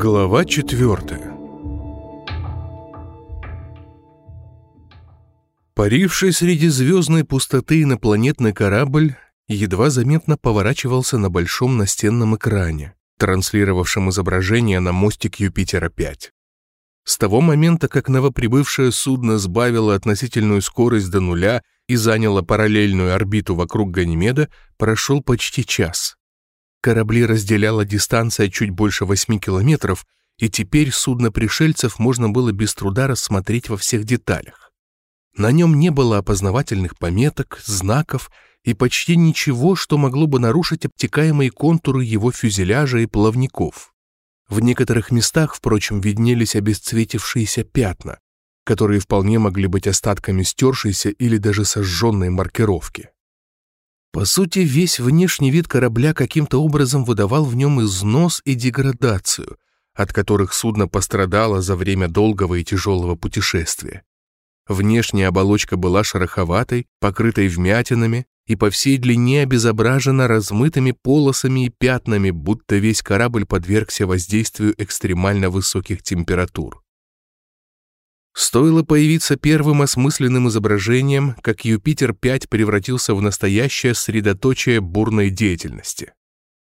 Глава четвертая Паривший среди звездной пустоты инопланетный корабль едва заметно поворачивался на большом настенном экране, транслировавшем изображение на мостик Юпитера-5. С того момента, как новоприбывшее судно сбавило относительную скорость до нуля и заняло параллельную орбиту вокруг Ганимеда, прошел почти час. Корабли разделяла дистанция чуть больше 8 километров, и теперь судно пришельцев можно было без труда рассмотреть во всех деталях. На нем не было опознавательных пометок, знаков и почти ничего, что могло бы нарушить обтекаемые контуры его фюзеляжа и плавников. В некоторых местах, впрочем, виднелись обесцветившиеся пятна, которые вполне могли быть остатками стершейся или даже сожженной маркировки. По сути, весь внешний вид корабля каким-то образом выдавал в нем износ и деградацию, от которых судно пострадало за время долгого и тяжелого путешествия. Внешняя оболочка была шероховатой, покрытой вмятинами и по всей длине обезображена размытыми полосами и пятнами, будто весь корабль подвергся воздействию экстремально высоких температур. Стоило появиться первым осмысленным изображением, как Юпитер-5 превратился в настоящее средоточие бурной деятельности.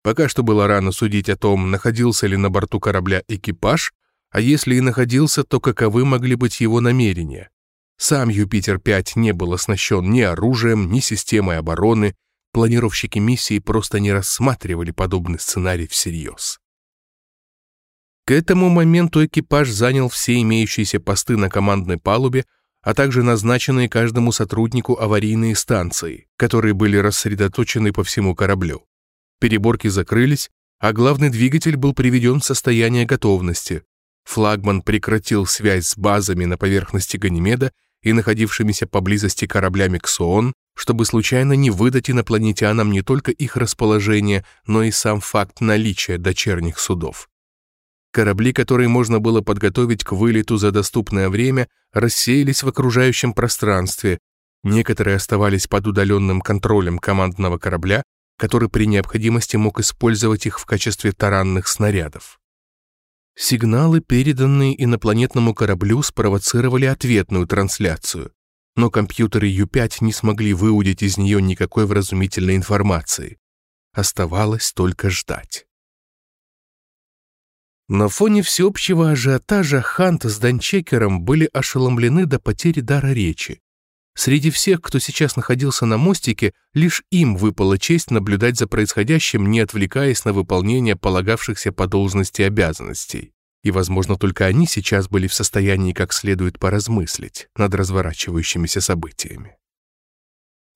Пока что было рано судить о том, находился ли на борту корабля экипаж, а если и находился, то каковы могли быть его намерения. Сам Юпитер-5 не был оснащен ни оружием, ни системой обороны, планировщики миссии просто не рассматривали подобный сценарий всерьез. К этому моменту экипаж занял все имеющиеся посты на командной палубе, а также назначенные каждому сотруднику аварийные станции, которые были рассредоточены по всему кораблю. Переборки закрылись, а главный двигатель был приведен в состояние готовности. Флагман прекратил связь с базами на поверхности Ганимеда и находившимися поблизости кораблями Ксоон, чтобы случайно не выдать инопланетянам не только их расположение, но и сам факт наличия дочерних судов. Корабли, которые можно было подготовить к вылету за доступное время, рассеялись в окружающем пространстве. Некоторые оставались под удаленным контролем командного корабля, который при необходимости мог использовать их в качестве таранных снарядов. Сигналы, переданные инопланетному кораблю, спровоцировали ответную трансляцию, но компьютеры Ю-5 не смогли выудить из нее никакой вразумительной информации. Оставалось только ждать. На фоне всеобщего ажиотажа Хант с Данчекером были ошеломлены до потери дара речи. Среди всех, кто сейчас находился на мостике, лишь им выпала честь наблюдать за происходящим, не отвлекаясь на выполнение полагавшихся по должности обязанностей. И, возможно, только они сейчас были в состоянии как следует поразмыслить над разворачивающимися событиями.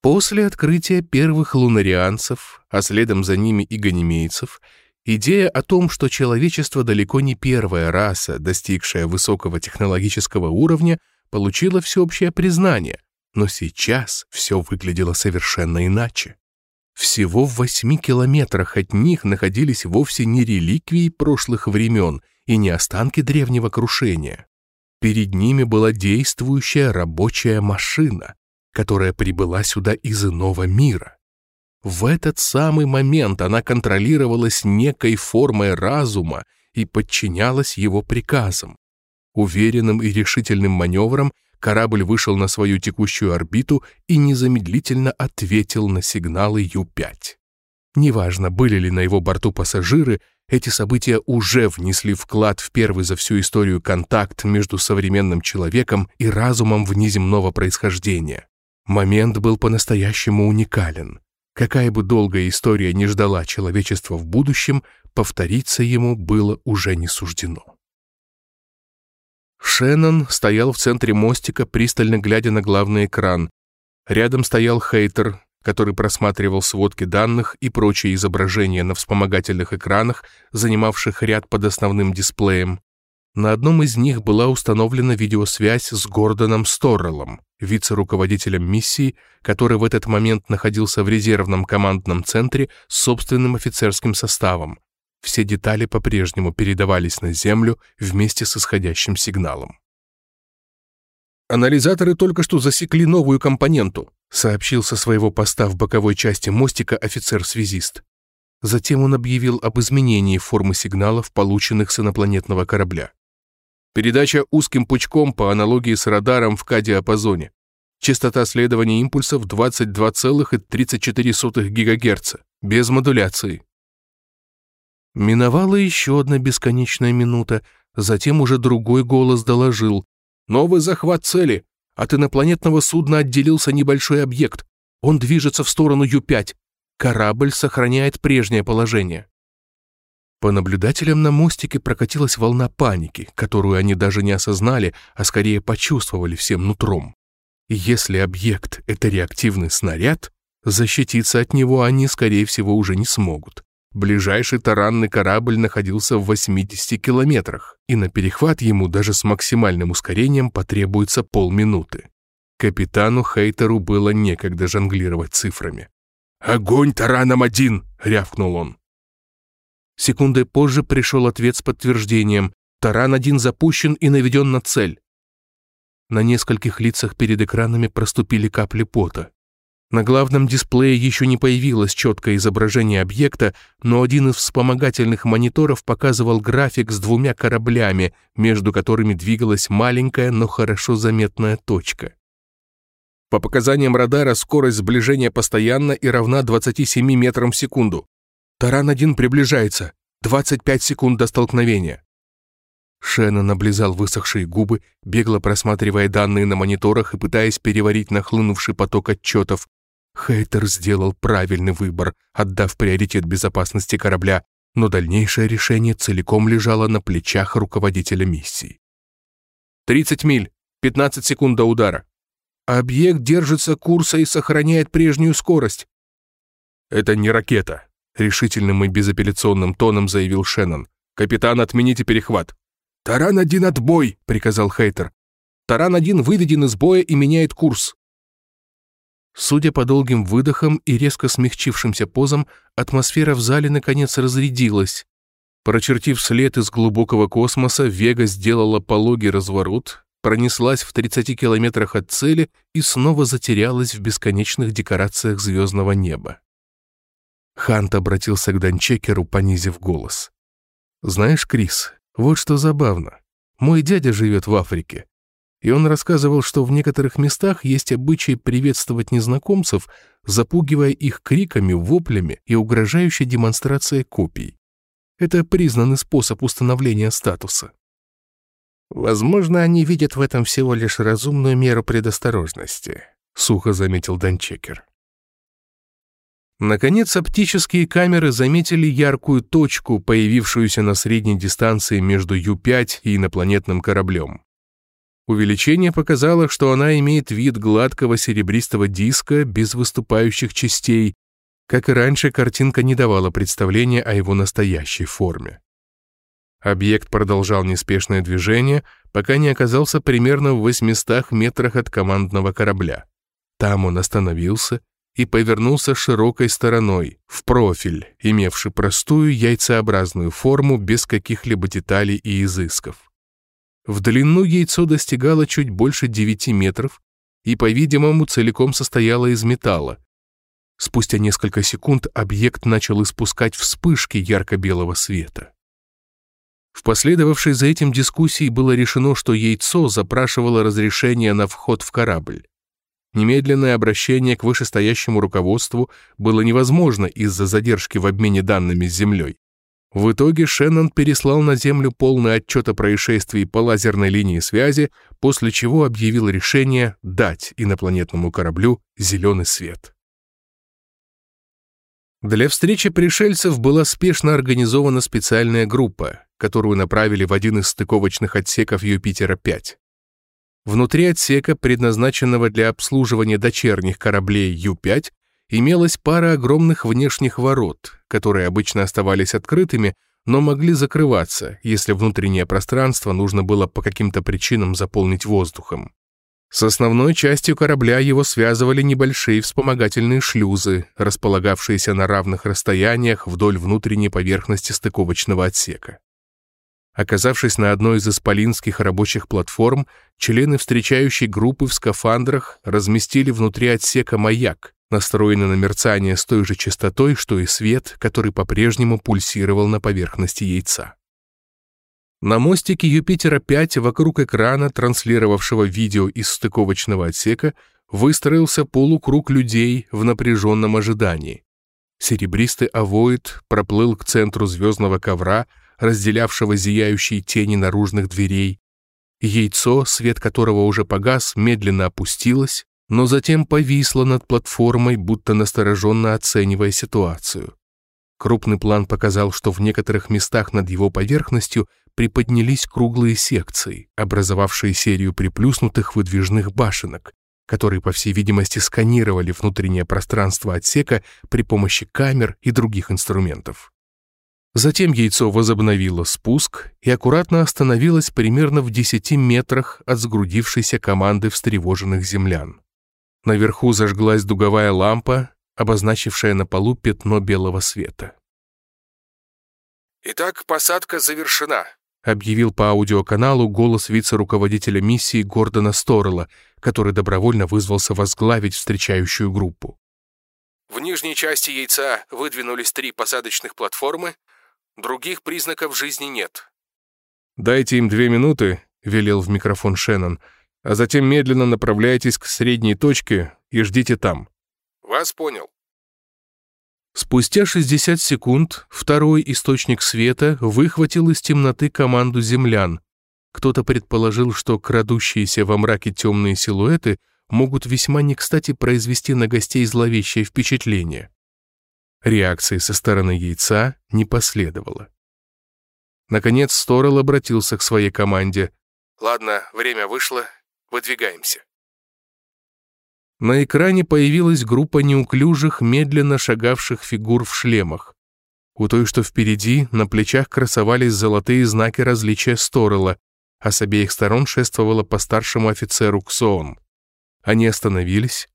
После открытия первых лунарианцев, а следом за ними и ганимейцев, Идея о том, что человечество далеко не первая раса, достигшая высокого технологического уровня, получила всеобщее признание, но сейчас все выглядело совершенно иначе. Всего в восьми километрах от них находились вовсе не реликвии прошлых времен и не останки древнего крушения. Перед ними была действующая рабочая машина, которая прибыла сюда из иного мира. В этот самый момент она контролировалась некой формой разума и подчинялась его приказам. Уверенным и решительным маневром корабль вышел на свою текущую орбиту и незамедлительно ответил на сигналы Ю-5. Неважно, были ли на его борту пассажиры, эти события уже внесли вклад в первый за всю историю контакт между современным человеком и разумом внеземного происхождения. Момент был по-настоящему уникален. Какая бы долгая история не ждала человечества в будущем, повториться ему было уже не суждено. Шеннон стоял в центре мостика, пристально глядя на главный экран. Рядом стоял Хейтер, который просматривал сводки данных и прочие изображения на вспомогательных экранах, занимавших ряд под основным дисплеем. На одном из них была установлена видеосвязь с Гордоном Сторреллом, вице-руководителем миссии, который в этот момент находился в резервном командном центре с собственным офицерским составом. Все детали по-прежнему передавались на Землю вместе с исходящим сигналом. «Анализаторы только что засекли новую компоненту», сообщил со своего поста в боковой части мостика офицер-связист. Затем он объявил об изменении формы сигналов, полученных с инопланетного корабля. Передача узким пучком по аналогии с радаром в К-диапазоне. Частота следования импульсов 22,34 ГГц, без модуляции. Миновала еще одна бесконечная минута, затем уже другой голос доложил. «Новый захват цели! От инопланетного судна отделился небольшой объект. Он движется в сторону Ю-5. Корабль сохраняет прежнее положение». По наблюдателям на мостике прокатилась волна паники, которую они даже не осознали, а скорее почувствовали всем нутром. Если объект — это реактивный снаряд, защититься от него они, скорее всего, уже не смогут. Ближайший таранный корабль находился в 80 километрах, и на перехват ему даже с максимальным ускорением потребуется полминуты. Капитану Хейтеру было некогда жонглировать цифрами. «Огонь тараном один!» — рявкнул он. Секундой позже пришел ответ с подтверждением. Таран-1 запущен и наведен на цель. На нескольких лицах перед экранами проступили капли пота. На главном дисплее еще не появилось четкое изображение объекта, но один из вспомогательных мониторов показывал график с двумя кораблями, между которыми двигалась маленькая, но хорошо заметная точка. По показаниям радара скорость сближения постоянна и равна 27 метрам в секунду. Таран-1 приближается. 25 секунд до столкновения. Шеннон облизал высохшие губы, бегло просматривая данные на мониторах и пытаясь переварить нахлынувший поток отчетов, Хейтер сделал правильный выбор, отдав приоритет безопасности корабля, но дальнейшее решение целиком лежало на плечах руководителя миссии. 30 миль, 15 секунд до удара. Объект держится курса и сохраняет прежнюю скорость. Это не ракета, решительным и безапелляционным тоном заявил Шеннон. Капитан, отмените перехват. Таран-1 отбой, приказал Хейтер. Таран-1 выведен из боя и меняет курс. Судя по долгим выдохам и резко смягчившимся позам, атмосфера в зале наконец разрядилась. Прочертив след из глубокого космоса, Вега сделала пологий разворот, пронеслась в 30 километрах от цели и снова затерялась в бесконечных декорациях звездного неба. Хант обратился к Данчекеру, понизив голос. «Знаешь, Крис, вот что забавно. Мой дядя живет в Африке и он рассказывал, что в некоторых местах есть обычай приветствовать незнакомцев, запугивая их криками, воплями и угрожающей демонстрацией копий. Это признанный способ установления статуса. «Возможно, они видят в этом всего лишь разумную меру предосторожности», — сухо заметил Данчекер. Наконец, оптические камеры заметили яркую точку, появившуюся на средней дистанции между Ю-5 и инопланетным кораблем. Увеличение показало, что она имеет вид гладкого серебристого диска без выступающих частей. Как и раньше, картинка не давала представления о его настоящей форме. Объект продолжал неспешное движение, пока не оказался примерно в 800 метрах от командного корабля. Там он остановился и повернулся широкой стороной, в профиль, имевший простую яйцеобразную форму без каких-либо деталей и изысков. В длину яйцо достигало чуть больше 9 метров и, по-видимому, целиком состояло из металла. Спустя несколько секунд объект начал испускать вспышки ярко-белого света. В последовавшей за этим дискуссии было решено, что яйцо запрашивало разрешение на вход в корабль. Немедленное обращение к вышестоящему руководству было невозможно из-за задержки в обмене данными с Землей. В итоге Шеннон переслал на Землю полный отчет о происшествии по лазерной линии связи, после чего объявил решение дать инопланетному кораблю зеленый свет. Для встречи пришельцев была спешно организована специальная группа, которую направили в один из стыковочных отсеков Юпитера-5. Внутри отсека, предназначенного для обслуживания дочерних кораблей Ю-5, имелась пара огромных внешних ворот, которые обычно оставались открытыми, но могли закрываться, если внутреннее пространство нужно было по каким-то причинам заполнить воздухом. С основной частью корабля его связывали небольшие вспомогательные шлюзы, располагавшиеся на равных расстояниях вдоль внутренней поверхности стыковочного отсека. Оказавшись на одной из исполинских рабочих платформ, члены встречающей группы в скафандрах разместили внутри отсека маяк, настроены на мерцание с той же частотой, что и свет, который по-прежнему пульсировал на поверхности яйца. На мостике Юпитера-5 вокруг экрана, транслировавшего видео из стыковочного отсека, выстроился полукруг людей в напряженном ожидании. Серебристый овоид проплыл к центру звездного ковра, разделявшего зияющие тени наружных дверей. Яйцо, свет которого уже погас, медленно опустилось, но затем повисло над платформой, будто настороженно оценивая ситуацию. Крупный план показал, что в некоторых местах над его поверхностью приподнялись круглые секции, образовавшие серию приплюснутых выдвижных башенок, которые, по всей видимости, сканировали внутреннее пространство отсека при помощи камер и других инструментов. Затем яйцо возобновило спуск и аккуратно остановилось примерно в 10 метрах от сгрудившейся команды встревоженных землян. Наверху зажглась дуговая лампа, обозначившая на полу пятно белого света. «Итак, посадка завершена», объявил по аудиоканалу голос вице-руководителя миссии Гордона Сторрелла, который добровольно вызвался возглавить встречающую группу. В нижней части яйца выдвинулись три посадочных платформы, других признаков жизни нет. «Дайте им две минуты», — велел в микрофон Шеннон, «а затем медленно направляйтесь к средней точке и ждите там». «Вас понял». Спустя 60 секунд второй источник света выхватил из темноты команду землян. Кто-то предположил, что крадущиеся во мраке темные силуэты могут весьма не кстати произвести на гостей зловещее впечатление. Реакции со стороны яйца не последовало. Наконец Сторел обратился к своей команде. «Ладно, время вышло, выдвигаемся». На экране появилась группа неуклюжих, медленно шагавших фигур в шлемах. У той, что впереди, на плечах красовались золотые знаки различия Сторела, а с обеих сторон шествовала по старшему офицеру Ксоон. Они остановились.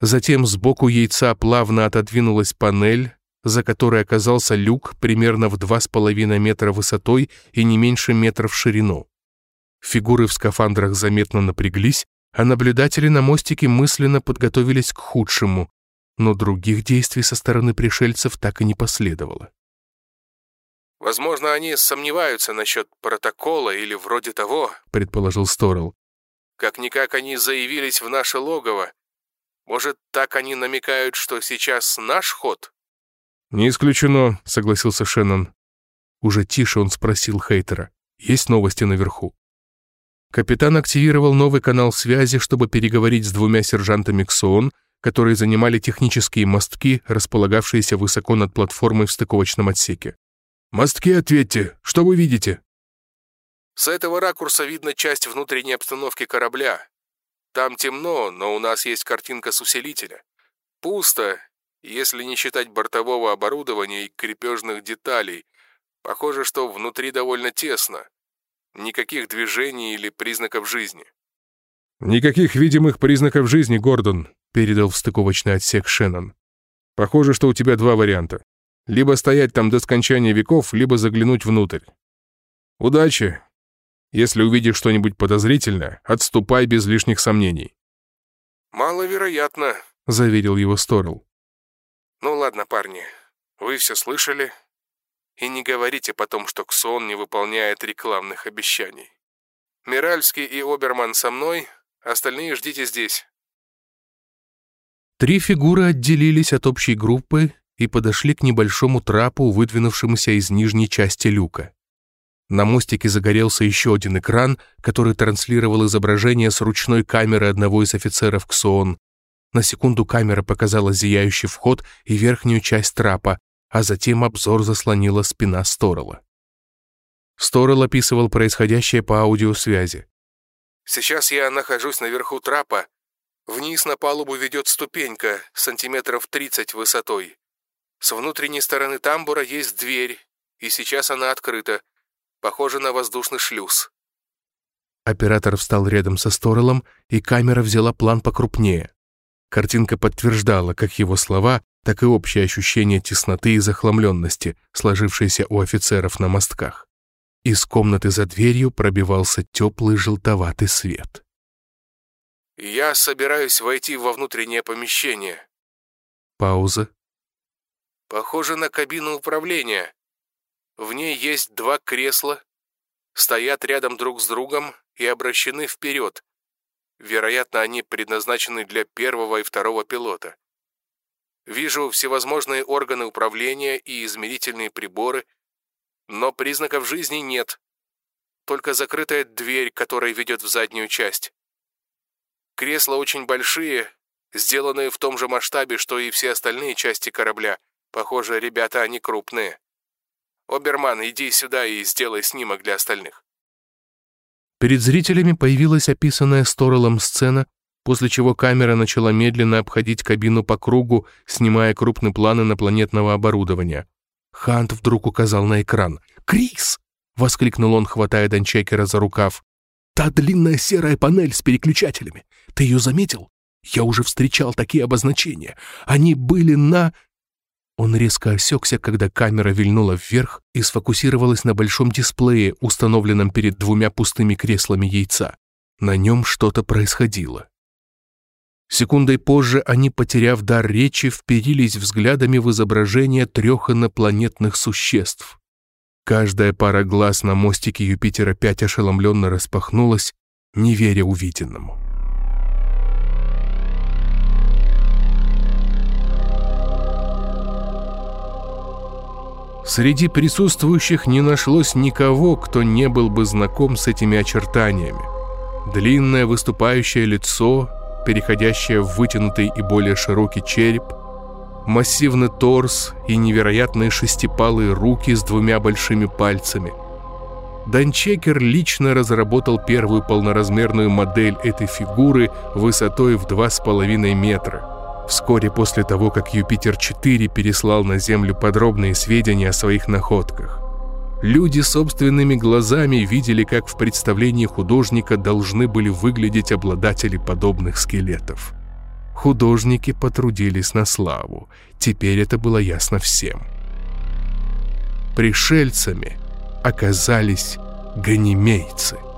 Затем сбоку яйца плавно отодвинулась панель, за которой оказался люк примерно в 2,5 метра высотой и не меньше метра в ширину. Фигуры в скафандрах заметно напряглись, а наблюдатели на мостике мысленно подготовились к худшему, но других действий со стороны пришельцев так и не последовало. «Возможно, они сомневаются насчет протокола или вроде того», — предположил Сторел. «Как-никак они заявились в наше логово. Может, так они намекают, что сейчас наш ход?» «Не исключено», — согласился Шеннон. Уже тише он спросил Хейтера. «Есть новости наверху?» Капитан активировал новый канал связи, чтобы переговорить с двумя сержантами КСОН, которые занимали технические мостки, располагавшиеся высоко над платформой в стыковочном отсеке. «Мостки, ответьте! Что вы видите?» «С этого ракурса видно часть внутренней обстановки корабля. Там темно, но у нас есть картинка с усилителя. Пусто, если не считать бортового оборудования и крепежных деталей. Похоже, что внутри довольно тесно. Никаких движений или признаков жизни. «Никаких видимых признаков жизни, Гордон», — передал в стыковочный отсек Шеннон. «Похоже, что у тебя два варианта. Либо стоять там до скончания веков, либо заглянуть внутрь. Удачи! Если увидишь что-нибудь подозрительное, отступай без лишних сомнений». «Маловероятно», — заверил его Сторл. «Ну ладно, парни, вы все слышали, и не говорите потом, что Ксон не выполняет рекламных обещаний. Миральский и Оберман со мной, остальные ждите здесь». Три фигуры отделились от общей группы и подошли к небольшому трапу, выдвинувшемуся из нижней части люка. На мостике загорелся еще один экран, который транслировал изображение с ручной камеры одного из офицеров КСОН. На секунду камера показала зияющий вход и верхнюю часть трапа, а затем обзор заслонила спина Сторела. Сторел описывал происходящее по аудиосвязи. «Сейчас я нахожусь наверху трапа. Вниз на палубу ведет ступенька, сантиметров 30 высотой. С внутренней стороны тамбура есть дверь, и сейчас она открыта. Похоже на воздушный шлюз». Оператор встал рядом со Сторелом, и камера взяла план покрупнее. Картинка подтверждала как его слова, так и общее ощущение тесноты и захламленности, сложившееся у офицеров на мостках. Из комнаты за дверью пробивался теплый желтоватый свет. «Я собираюсь войти во внутреннее помещение. Пауза. Похоже на кабину управления. В ней есть два кресла, стоят рядом друг с другом и обращены вперед. Вероятно, они предназначены для первого и второго пилота. Вижу всевозможные органы управления и измерительные приборы, но признаков жизни нет. Только закрытая дверь, которая ведет в заднюю часть. Кресла очень большие, сделанные в том же масштабе, что и все остальные части корабля. Похоже, ребята, они крупные. Оберман, иди сюда и сделай снимок для остальных. Перед зрителями появилась описанная Сторелом сцена, после чего камера начала медленно обходить кабину по кругу, снимая крупные планы инопланетного оборудования. Хант вдруг указал на экран. «Крис!» — воскликнул он, хватая Данчекера за рукав. «Та длинная серая панель с переключателями. Ты ее заметил? Я уже встречал такие обозначения. Они были на...» Он резко осекся, когда камера вильнула вверх и сфокусировалась на большом дисплее, установленном перед двумя пустыми креслами яйца. На нем что-то происходило. Секундой позже они, потеряв дар речи, вперились взглядами в изображение трех инопланетных существ. Каждая пара глаз на мостике Юпитера-5 ошеломленно распахнулась, не веря увиденному. Среди присутствующих не нашлось никого, кто не был бы знаком с этими очертаниями. Длинное выступающее лицо, переходящее в вытянутый и более широкий череп, массивный торс и невероятные шестипалые руки с двумя большими пальцами. Данчекер лично разработал первую полноразмерную модель этой фигуры высотой в 2,5 метра. Вскоре после того, как Юпитер-4 переслал на Землю подробные сведения о своих находках. Люди собственными глазами видели, как в представлении художника должны были выглядеть обладатели подобных скелетов. Художники потрудились на славу, теперь это было ясно всем. Пришельцами оказались ганимейцы –